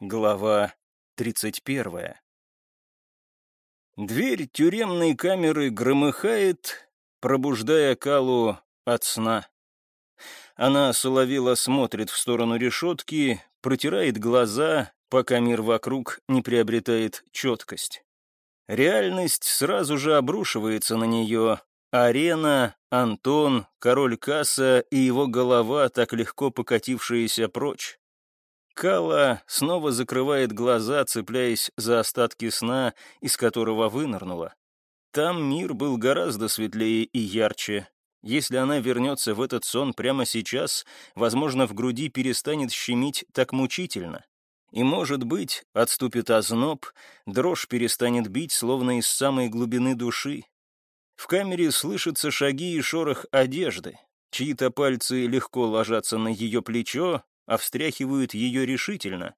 Глава 31. Дверь тюремной камеры громыхает, пробуждая Калу от сна. Она соловила смотрит в сторону решетки, протирает глаза, пока мир вокруг не приобретает четкость. Реальность сразу же обрушивается на нее. Арена, Антон, король Касса и его голова, так легко покатившиеся прочь. Кала снова закрывает глаза, цепляясь за остатки сна, из которого вынырнула. Там мир был гораздо светлее и ярче. Если она вернется в этот сон прямо сейчас, возможно, в груди перестанет щемить так мучительно. И, может быть, отступит озноб, дрожь перестанет бить, словно из самой глубины души. В камере слышатся шаги и шорох одежды. Чьи-то пальцы легко ложатся на ее плечо, а встряхивают ее решительно.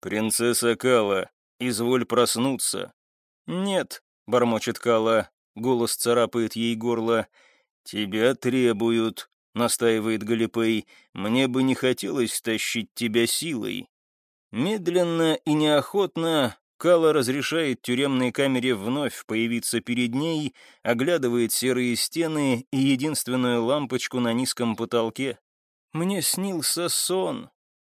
«Принцесса Кала, изволь проснуться». «Нет», — бормочет Кала, голос царапает ей горло. «Тебя требуют», — настаивает Галипей, — «мне бы не хотелось тащить тебя силой». Медленно и неохотно Кала разрешает тюремной камере вновь появиться перед ней, оглядывает серые стены и единственную лампочку на низком потолке. Мне снился сон.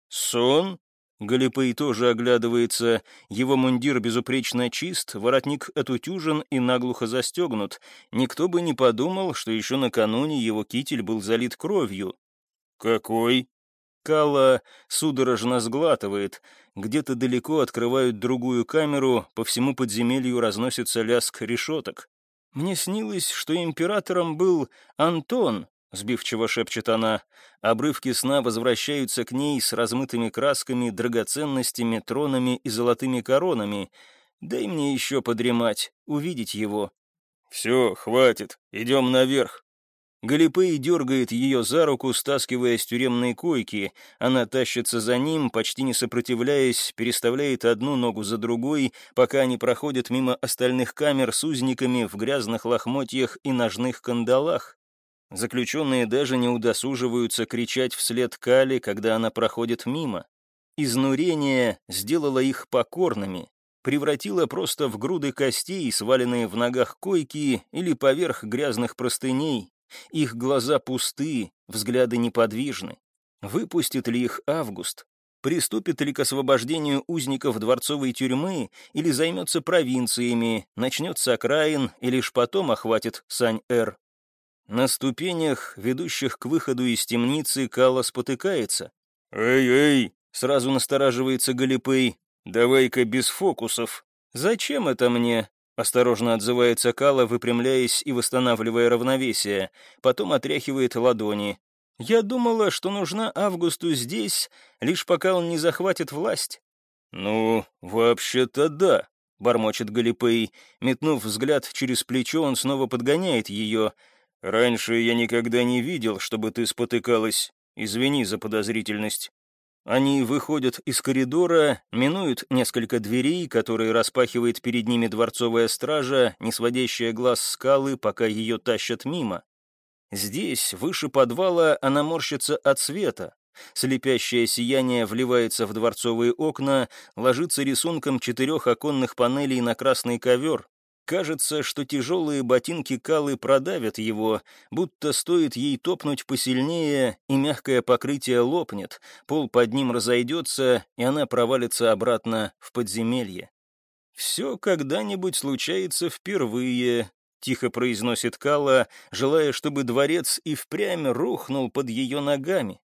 Сон? Галипей тоже оглядывается. Его мундир безупречно чист, воротник отутюжен и наглухо застегнут. Никто бы не подумал, что еще накануне его китель был залит кровью. «Какой?» Кала судорожно сглатывает. Где-то далеко открывают другую камеру, по всему подземелью разносится лязг решеток. Мне снилось, что императором был Антон, — сбивчиво шепчет она. Обрывки сна возвращаются к ней с размытыми красками, драгоценностями, тронами и золотыми коронами. Дай мне еще подремать, увидеть его. «Все, хватит, идем наверх». Галипей дергает ее за руку, стаскивая с тюремной койки. Она тащится за ним, почти не сопротивляясь, переставляет одну ногу за другой, пока они проходят мимо остальных камер с узниками в грязных лохмотьях и ножных кандалах. Заключенные даже не удосуживаются кричать вслед Кали, когда она проходит мимо. Изнурение сделало их покорными, превратило просто в груды костей, сваленные в ногах койки или поверх грязных простыней. Их глаза пусты, взгляды неподвижны. Выпустит ли их Август? Приступит ли к освобождению узников дворцовой тюрьмы или займется провинциями, начнет с окраин и лишь потом охватит Сань-Эр? На ступенях, ведущих к выходу из темницы, Кала спотыкается. «Эй-эй!» — сразу настораживается Галипей. «Давай-ка без фокусов». «Зачем это мне?» — осторожно отзывается Кала, выпрямляясь и восстанавливая равновесие. Потом отряхивает ладони. «Я думала, что нужна Августу здесь, лишь пока он не захватит власть». «Ну, вообще-то да», — бормочет Галипей. Метнув взгляд через плечо, он снова подгоняет ее — «Раньше я никогда не видел, чтобы ты спотыкалась. Извини за подозрительность». Они выходят из коридора, минуют несколько дверей, которые распахивает перед ними дворцовая стража, не сводящая глаз скалы, пока ее тащат мимо. Здесь, выше подвала, она морщится от света. Слепящее сияние вливается в дворцовые окна, ложится рисунком четырех оконных панелей на красный ковер. Кажется, что тяжелые ботинки Калы продавят его, будто стоит ей топнуть посильнее, и мягкое покрытие лопнет, пол под ним разойдется, и она провалится обратно в подземелье. «Все когда-нибудь случается впервые», — тихо произносит Кала, желая, чтобы дворец и впрямь рухнул под ее ногами.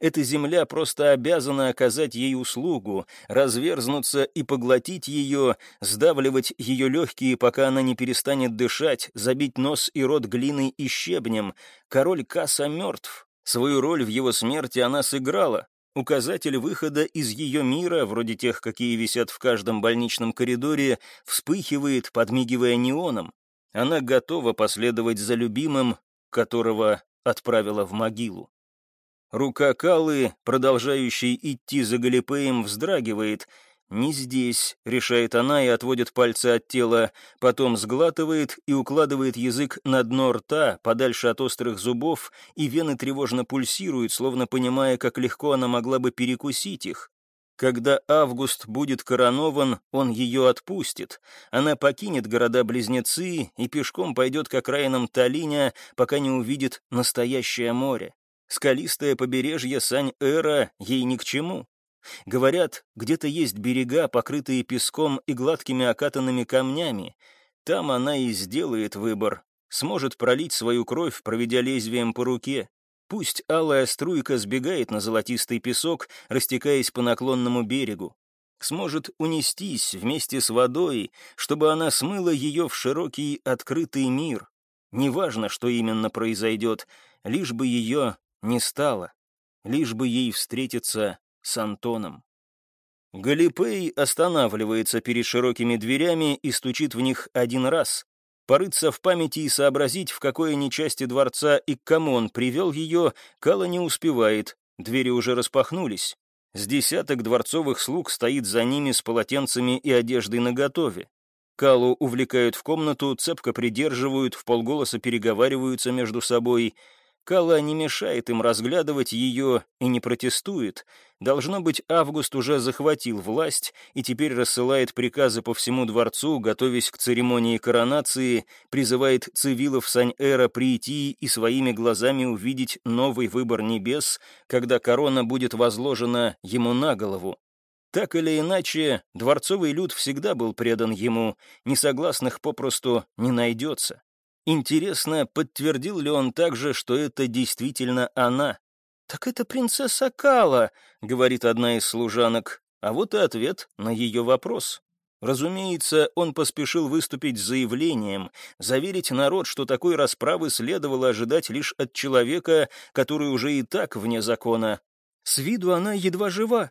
Эта земля просто обязана оказать ей услугу, разверзнуться и поглотить ее, сдавливать ее легкие, пока она не перестанет дышать, забить нос и рот глиной и щебнем. Король Касса мертв. Свою роль в его смерти она сыграла. Указатель выхода из ее мира, вроде тех, какие висят в каждом больничном коридоре, вспыхивает, подмигивая неоном. Она готова последовать за любимым, которого отправила в могилу. Рука Калы, продолжающей идти за Галипеем, вздрагивает. «Не здесь», — решает она и отводит пальцы от тела, потом сглатывает и укладывает язык на дно рта, подальше от острых зубов, и вены тревожно пульсируют, словно понимая, как легко она могла бы перекусить их. Когда Август будет коронован, он ее отпустит. Она покинет города-близнецы и пешком пойдет к окраинам Талиня, пока не увидит настоящее море. Скалистое побережье Сань-Эра ей ни к чему. Говорят, где-то есть берега, покрытые песком и гладкими окатанными камнями. Там она и сделает выбор, сможет пролить свою кровь, проведя лезвием по руке. Пусть алая струйка сбегает на золотистый песок, растекаясь по наклонному берегу. Сможет унестись вместе с водой, чтобы она смыла ее в широкий открытый мир. Неважно, что именно произойдет, лишь бы ее не стало, лишь бы ей встретиться с Антоном. Галипей останавливается перед широкими дверями и стучит в них один раз. Порыться в памяти и сообразить, в какой они части дворца и к кому он привел ее, Кала не успевает, двери уже распахнулись. С десяток дворцовых слуг стоит за ними с полотенцами и одеждой наготове. Калу увлекают в комнату, цепко придерживают, в полголоса переговариваются между собой — Кала не мешает им разглядывать ее и не протестует. Должно быть, Август уже захватил власть и теперь рассылает приказы по всему дворцу, готовясь к церемонии коронации, призывает цивилов Сань-Эра прийти и своими глазами увидеть новый выбор небес, когда корона будет возложена ему на голову. Так или иначе, дворцовый люд всегда был предан ему, несогласных попросту не найдется. Интересно, подтвердил ли он также, что это действительно она? «Так это принцесса Кала», — говорит одна из служанок, а вот и ответ на ее вопрос. Разумеется, он поспешил выступить с заявлением, заверить народ, что такой расправы следовало ожидать лишь от человека, который уже и так вне закона. С виду она едва жива.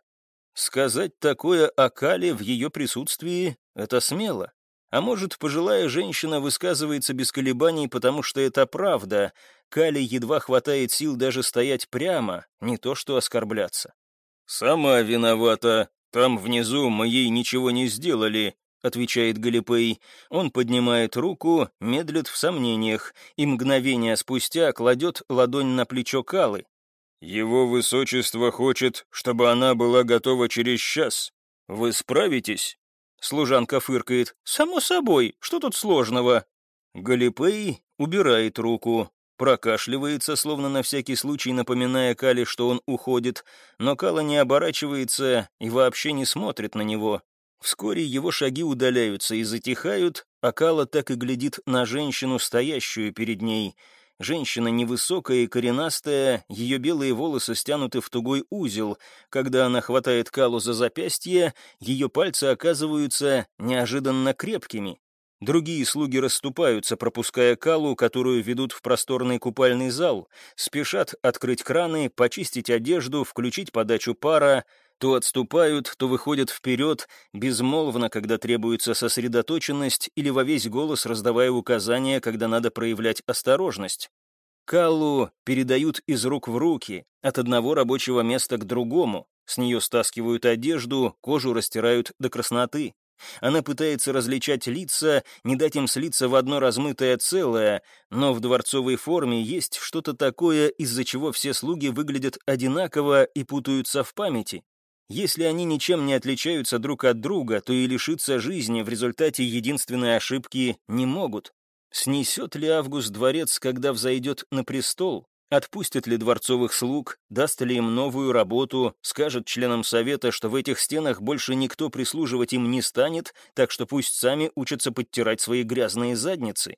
Сказать такое о Кале в ее присутствии — это смело. А может, пожилая женщина высказывается без колебаний, потому что это правда. Кали едва хватает сил даже стоять прямо, не то что оскорбляться. «Сама виновата. Там внизу мы ей ничего не сделали», — отвечает Галипей. Он поднимает руку, медлит в сомнениях, и мгновение спустя кладет ладонь на плечо Калы. «Его высочество хочет, чтобы она была готова через час. Вы справитесь?» Служанка фыркает. «Само собой, что тут сложного?» Галипей убирает руку, прокашливается, словно на всякий случай напоминая Кале, что он уходит, но Кала не оборачивается и вообще не смотрит на него. Вскоре его шаги удаляются и затихают, а Кала так и глядит на женщину, стоящую перед ней — Женщина невысокая и коренастая, ее белые волосы стянуты в тугой узел. Когда она хватает Калу за запястье, ее пальцы оказываются неожиданно крепкими. Другие слуги расступаются, пропуская Калу, которую ведут в просторный купальный зал, спешат открыть краны, почистить одежду, включить подачу пара, то отступают, то выходят вперед, безмолвно, когда требуется сосредоточенность, или во весь голос раздавая указания, когда надо проявлять осторожность. Каллу передают из рук в руки, от одного рабочего места к другому. С нее стаскивают одежду, кожу растирают до красноты. Она пытается различать лица, не дать им слиться в одно размытое целое, но в дворцовой форме есть что-то такое, из-за чего все слуги выглядят одинаково и путаются в памяти. Если они ничем не отличаются друг от друга, то и лишиться жизни в результате единственной ошибки не могут. Снесет ли Август дворец, когда взойдет на престол? Отпустит ли дворцовых слуг, даст ли им новую работу, скажет членам совета, что в этих стенах больше никто прислуживать им не станет, так что пусть сами учатся подтирать свои грязные задницы.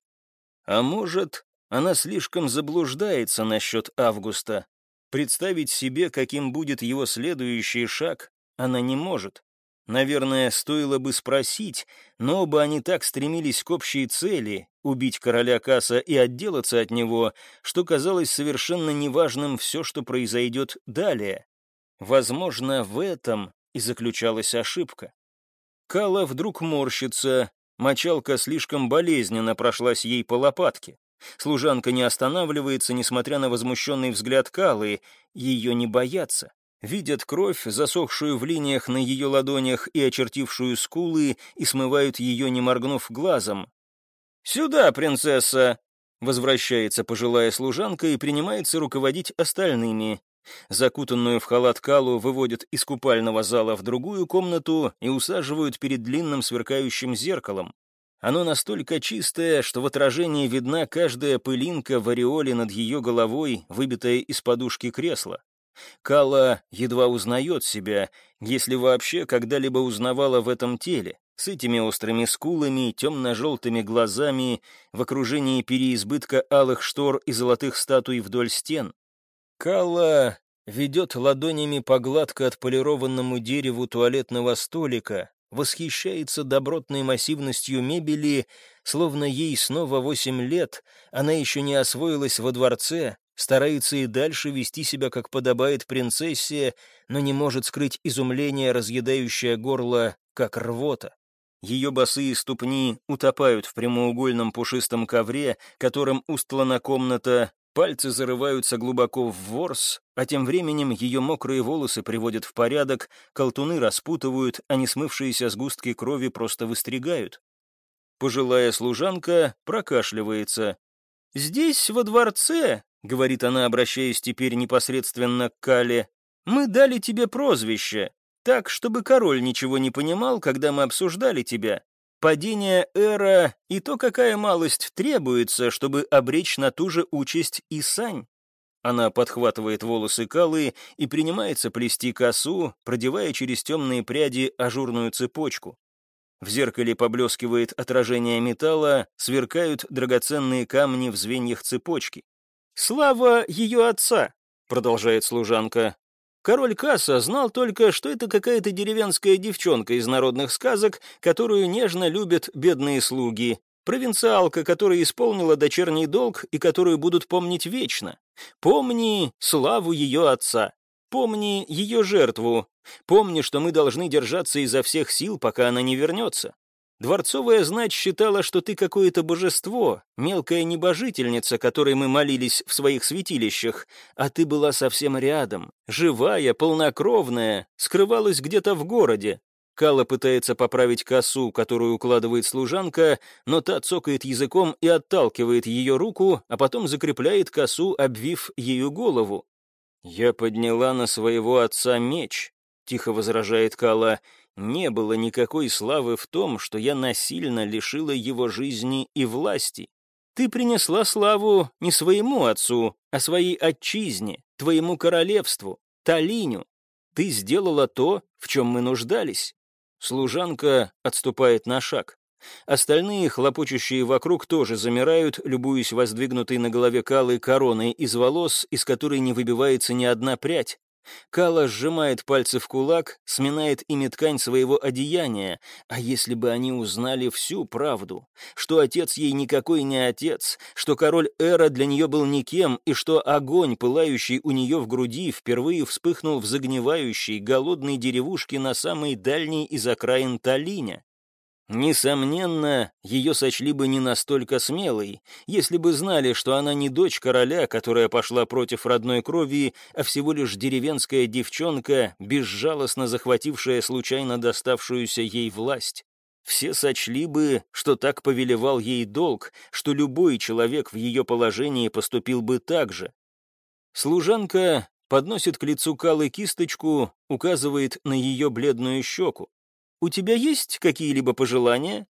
А может, она слишком заблуждается насчет Августа, Представить себе, каким будет его следующий шаг, она не может. Наверное, стоило бы спросить, но оба они так стремились к общей цели — убить короля Касса и отделаться от него, что казалось совершенно неважным все, что произойдет далее. Возможно, в этом и заключалась ошибка. Кала вдруг морщится, мочалка слишком болезненно прошлась ей по лопатке. Служанка не останавливается, несмотря на возмущенный взгляд Калы. Ее не боятся. Видят кровь, засохшую в линиях на ее ладонях и очертившую скулы, и смывают ее, не моргнув глазом. «Сюда, принцесса!» Возвращается пожилая служанка и принимается руководить остальными. Закутанную в халат Калу выводят из купального зала в другую комнату и усаживают перед длинным сверкающим зеркалом. Оно настолько чистое, что в отражении видна каждая пылинка в ореоле над ее головой, выбитая из подушки кресла. Кала едва узнает себя, если вообще когда-либо узнавала в этом теле, с этими острыми скулами, темно-желтыми глазами, в окружении переизбытка алых штор и золотых статуй вдоль стен. Кала ведет ладонями по гладко отполированному дереву туалетного столика, восхищается добротной массивностью мебели, словно ей снова восемь лет, она еще не освоилась во дворце, старается и дальше вести себя, как подобает принцессе, но не может скрыть изумление, разъедающее горло, как рвота. Ее босые ступни утопают в прямоугольном пушистом ковре, которым устлана комната, пальцы зарываются глубоко в ворс, а тем временем ее мокрые волосы приводят в порядок, колтуны распутывают, а несмывшиеся сгустки крови просто выстригают. Пожилая служанка прокашливается. «Здесь, во дворце, — говорит она, обращаясь теперь непосредственно к Кале, — «мы дали тебе прозвище, так, чтобы король ничего не понимал, когда мы обсуждали тебя. Падение эра и то, какая малость требуется, чтобы обречь на ту же участь и сань». Она подхватывает волосы Калы и принимается плести косу, продевая через темные пряди ажурную цепочку. В зеркале поблескивает отражение металла, сверкают драгоценные камни в звеньях цепочки. «Слава ее отца», — продолжает служанка. Король Касса знал только, что это какая-то деревенская девчонка из народных сказок, которую нежно любят бедные слуги, провинциалка, которая исполнила дочерний долг и которую будут помнить вечно. Помни славу ее отца. Помни ее жертву. Помни, что мы должны держаться изо всех сил, пока она не вернется. Дворцовая знать считала, что ты какое-то божество, мелкая небожительница, которой мы молились в своих святилищах, а ты была совсем рядом, живая, полнокровная, скрывалась где-то в городе. Кала пытается поправить косу, которую укладывает служанка, но та цокает языком и отталкивает ее руку, а потом закрепляет косу, обвив ее голову. «Я подняла на своего отца меч», — тихо возражает Кала, — не было никакой славы в том, что я насильно лишила его жизни и власти. Ты принесла славу не своему отцу, а своей отчизне, твоему королевству, Талиню. Ты сделала то, в чем мы нуждались. Служанка отступает на шаг. Остальные, хлопочущие вокруг, тоже замирают, любуясь воздвигнутой на голове Калы короной из волос, из которой не выбивается ни одна прядь. Кала сжимает пальцы в кулак, сминает ими ткань своего одеяния. А если бы они узнали всю правду? Что отец ей никакой не отец, что король Эра для нее был никем, и что огонь, пылающий у нее в груди, впервые вспыхнул в загнивающей, голодной деревушке на самой дальней из окраин Талиня. Несомненно, ее сочли бы не настолько смелой, если бы знали, что она не дочь короля, которая пошла против родной крови, а всего лишь деревенская девчонка, безжалостно захватившая случайно доставшуюся ей власть. Все сочли бы, что так повелевал ей долг, что любой человек в ее положении поступил бы так же. Служанка подносит к лицу Калы кисточку, указывает на ее бледную щеку. «У тебя есть какие-либо пожелания?»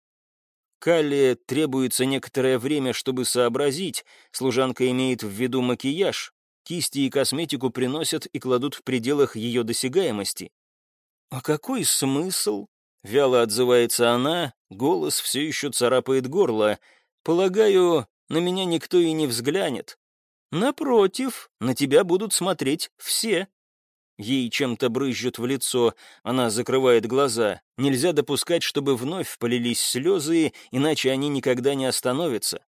Калле требуется некоторое время, чтобы сообразить. Служанка имеет в виду макияж. Кисти и косметику приносят и кладут в пределах ее досягаемости. «А какой смысл?» — вяло отзывается она, голос все еще царапает горло. «Полагаю, на меня никто и не взглянет. Напротив, на тебя будут смотреть все». Ей чем-то брызжет в лицо, она закрывает глаза. Нельзя допускать, чтобы вновь полились слезы, иначе они никогда не остановятся.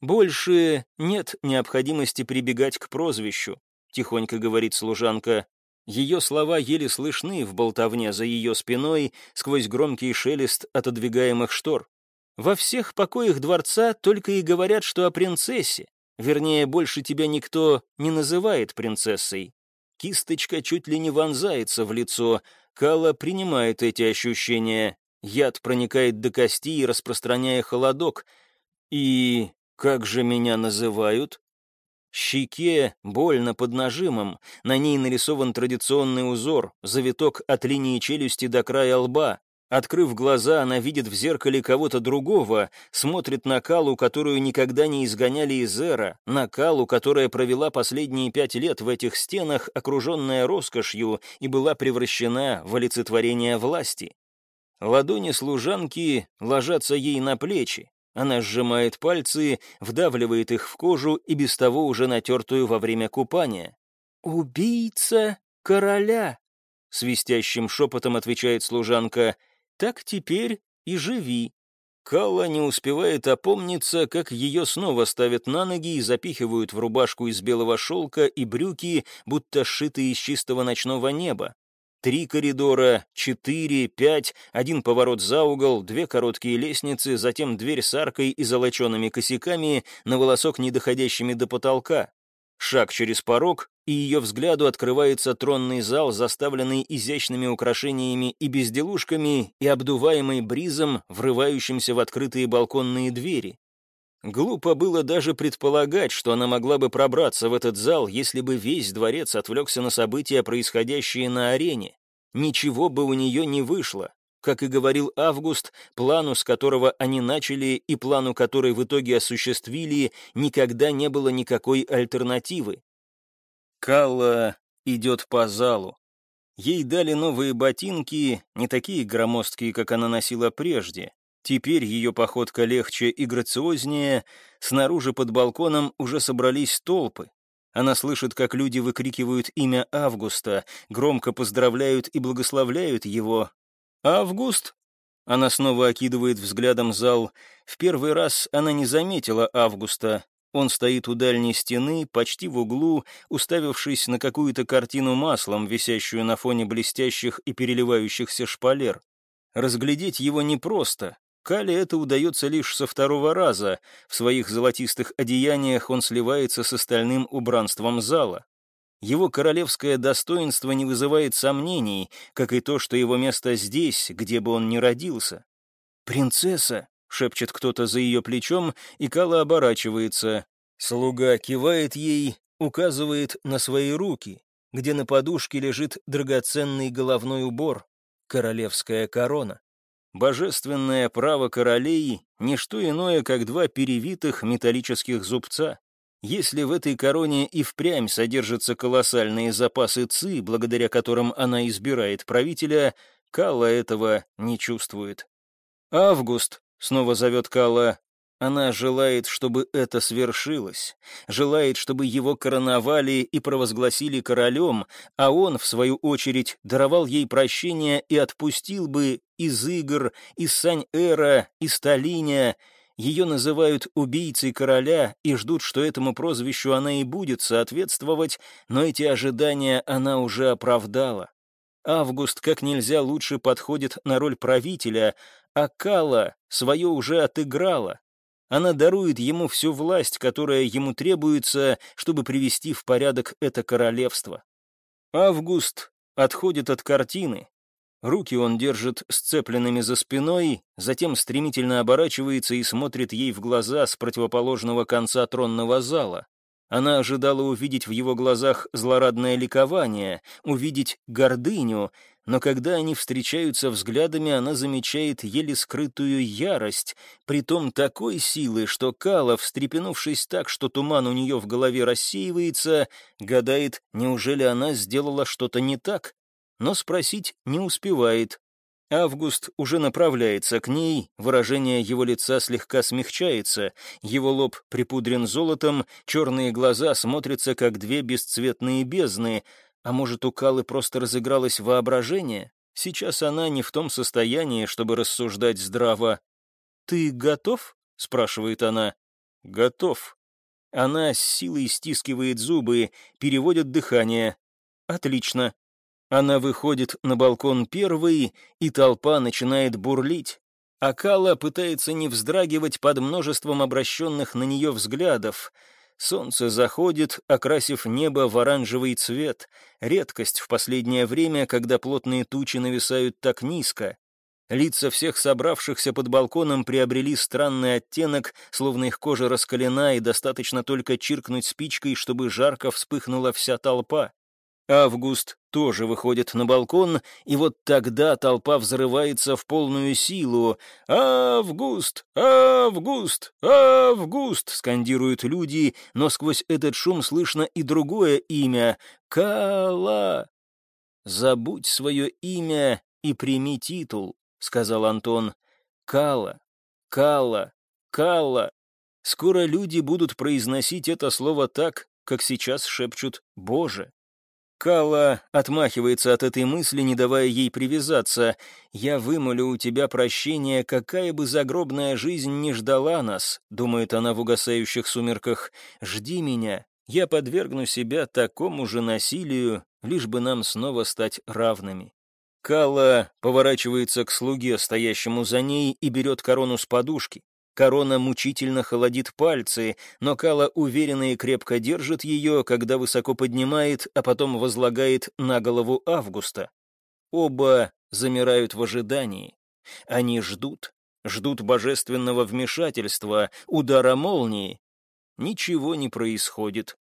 «Больше нет необходимости прибегать к прозвищу», — тихонько говорит служанка. Ее слова еле слышны в болтовне за ее спиной сквозь громкий шелест отодвигаемых штор. «Во всех покоях дворца только и говорят, что о принцессе. Вернее, больше тебя никто не называет принцессой. Кисточка чуть ли не вонзается в лицо. Кала принимает эти ощущения. Яд проникает до кости, распространяя холодок. И как же меня называют? Щеке больно под нажимом, на ней нарисован традиционный узор, завиток от линии челюсти до края лба. Открыв глаза, она видит в зеркале кого-то другого, смотрит на Калу, которую никогда не изгоняли из Эра, на Калу, которая провела последние пять лет в этих стенах, окруженная роскошью, и была превращена в олицетворение власти. Ладони служанки ложатся ей на плечи. Она сжимает пальцы, вдавливает их в кожу и без того уже натертую во время купания. «Убийца короля!» — свистящим шепотом отвечает служанка — так теперь и живи». Калла не успевает опомниться, как ее снова ставят на ноги и запихивают в рубашку из белого шелка и брюки, будто сшитые из чистого ночного неба. Три коридора, четыре, пять, один поворот за угол, две короткие лестницы, затем дверь с аркой и золочеными косяками, на волосок не доходящими до потолка. Шаг через порог, и ее взгляду открывается тронный зал, заставленный изящными украшениями и безделушками, и обдуваемый бризом, врывающимся в открытые балконные двери. Глупо было даже предполагать, что она могла бы пробраться в этот зал, если бы весь дворец отвлекся на события, происходящие на арене. Ничего бы у нее не вышло. Как и говорил Август, плану, с которого они начали, и плану, который в итоге осуществили, никогда не было никакой альтернативы. Калла идет по залу. Ей дали новые ботинки, не такие громоздкие, как она носила прежде. Теперь ее походка легче и грациознее, снаружи под балконом уже собрались толпы. Она слышит, как люди выкрикивают имя Августа, громко поздравляют и благословляют его, «Август?» Она снова окидывает взглядом зал. В первый раз она не заметила Августа. Он стоит у дальней стены, почти в углу, уставившись на какую-то картину маслом, висящую на фоне блестящих и переливающихся шпалер. Разглядеть его непросто. Кале это удается лишь со второго раза. В своих золотистых одеяниях он сливается с остальным убранством зала. Его королевское достоинство не вызывает сомнений, как и то, что его место здесь, где бы он ни родился. «Принцесса!» — шепчет кто-то за ее плечом, и Кала оборачивается. Слуга кивает ей, указывает на свои руки, где на подушке лежит драгоценный головной убор — королевская корона. Божественное право королей — ничто иное, как два перевитых металлических зубца. Если в этой короне и впрямь содержатся колоссальные запасы ЦИ, благодаря которым она избирает правителя, Калла этого не чувствует. «Август», — снова зовет Калла, — она желает, чтобы это свершилось, желает, чтобы его короновали и провозгласили королем, а он, в свою очередь, даровал ей прощение и отпустил бы из игр, из Сань-Эра, из Талиня, ее называют убийцей короля и ждут, что этому прозвищу она и будет соответствовать, но эти ожидания она уже оправдала. Август как нельзя лучше подходит на роль правителя, а Кала свое уже отыграла. Она дарует ему всю власть, которая ему требуется, чтобы привести в порядок это королевство. Август отходит от картины, Руки он держит сцепленными за спиной, затем стремительно оборачивается и смотрит ей в глаза с противоположного конца тронного зала. Она ожидала увидеть в его глазах злорадное ликование, увидеть гордыню, но когда они встречаются взглядами, она замечает еле скрытую ярость, притом такой силы, что Кала, встрепенувшись так, что туман у нее в голове рассеивается, гадает, неужели она сделала что-то не так? Но спросить не успевает. Август уже направляется к ней, выражение его лица слегка смягчается, его лоб припудрен золотом, черные глаза смотрятся, как две бесцветные бездны, а может, у Калы просто разыгралось воображение? Сейчас она не в том состоянии, чтобы рассуждать здраво. «Ты готов?» — спрашивает она. «Готов». Она с силой стискивает зубы, переводит дыхание. «Отлично. Она выходит на балкон первой, и толпа начинает бурлить. Акала пытается не вздрагивать под множеством обращенных на нее взглядов. Солнце заходит, окрасив небо в оранжевый цвет. Редкость в последнее время, когда плотные тучи нависают так низко. Лица всех собравшихся под балконом приобрели странный оттенок, словно их кожа раскалена, и достаточно только чиркнуть спичкой, чтобы жарко вспыхнула вся толпа. Август тоже выходит на балкон, и вот тогда толпа взрывается в полную силу. «Август! Август! Август!» — скандируют люди, но сквозь этот шум слышно и другое имя — Кала. «Забудь свое имя и прими титул», — сказал Антон. «Кала, Кала, Кала». Скоро люди будут произносить это слово так, как сейчас шепчут «Боже». Кала отмахивается от этой мысли, не давая ей привязаться. «Я вымолю у тебя прощения, какая бы загробная жизнь не ждала нас», — думает она в угасающих сумерках. «Жди меня, я подвергну себя такому же насилию, лишь бы нам снова стать равными». Кала поворачивается к слуге, стоящему за ней, и берет корону с подушки. Корона мучительно холодит пальцы, но Кала уверенно и крепко держит ее, когда высоко поднимает, а потом возлагает на голову Августа. Оба замирают в ожидании. Они ждут, ждут божественного вмешательства, удара молнии. Ничего не происходит.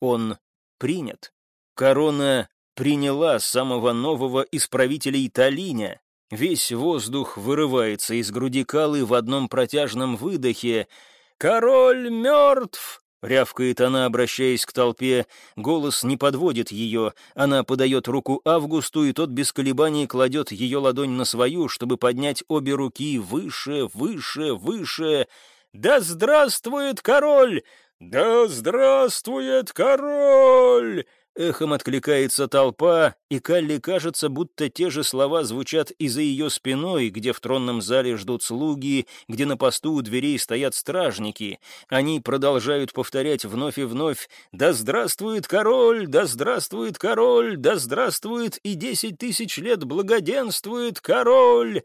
Он принят. Корона приняла самого нового из правителей Талиня, Весь воздух вырывается из груди Калы в одном протяжном выдохе. «Король мертв!» — рявкает она, обращаясь к толпе. Голос не подводит ее. Она подает руку Августу, и тот без колебаний кладет ее ладонь на свою, чтобы поднять обе руки выше, выше, выше. «Да здравствует король! Да здравствует король!» Эхом откликается толпа, и Калли кажется, будто те же слова звучат и за ее спиной, где в тронном зале ждут слуги, где на посту у дверей стоят стражники. Они продолжают повторять вновь и вновь «Да здравствует король! Да здравствует король! Да здравствует и десять тысяч лет благоденствует король!»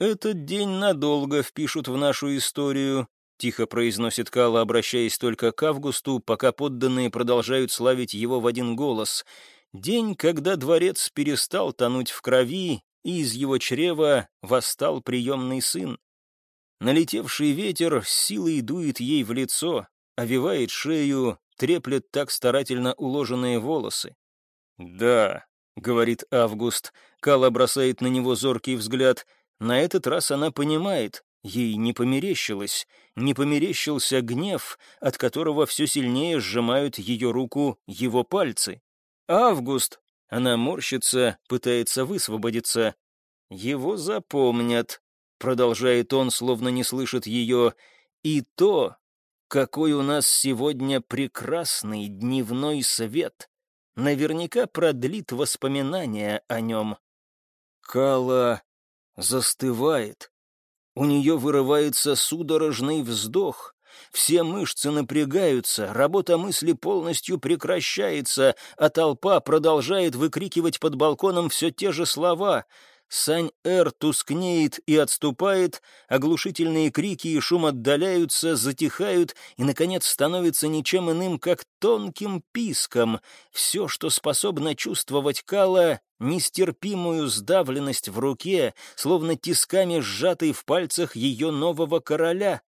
Этот день надолго впишут в нашу историю, — тихо произносит Кала, обращаясь только к Августу, пока подданные продолжают славить его в один голос. День, когда дворец перестал тонуть в крови, и из его чрева восстал приемный сын. Налетевший ветер силой дует ей в лицо, овивает шею, треплет так старательно уложенные волосы. «Да», — говорит Август, Кала бросает на него зоркий взгляд. На этот раз она понимает, Ей не померещилось, не померещился гнев, от которого все сильнее сжимают ее руку его пальцы. «Август!» Она морщится, пытается высвободиться. «Его запомнят», — продолжает он, словно не слышит ее, «и то, какой у нас сегодня прекрасный дневной свет, наверняка продлит воспоминания о нем». Кала застывает. У нее вырывается судорожный вздох. Все мышцы напрягаются, работа мысли полностью прекращается, а толпа продолжает выкрикивать под балконом все те же слова. Сань-Эр тускнеет и отступает, оглушительные крики и шум отдаляются, затихают и, наконец, становятся ничем иным, как тонким писком. Все, что способно чувствовать Кала, нестерпимую сдавленность в руке, словно тисками сжатой в пальцах ее нового короля.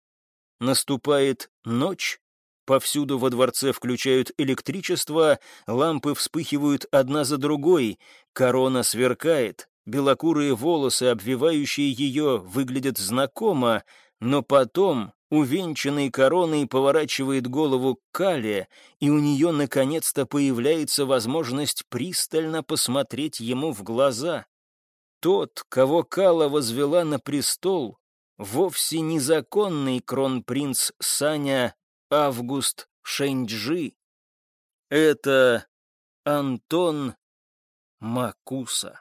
Наступает ночь, Повсюду во дворце включают электричество, лампы вспыхивают одна за другой, корона сверкает, белокурые волосы, обвивающие ее, выглядят знакомо, но потом, увенчанный короной, поворачивает голову к Кале, и у нее наконец-то появляется возможность пристально посмотреть ему в глаза. Тот, кого Кала возвела на престол, вовсе незаконный кронпринц Саня Август Шэньджи. Это Антон Макуса.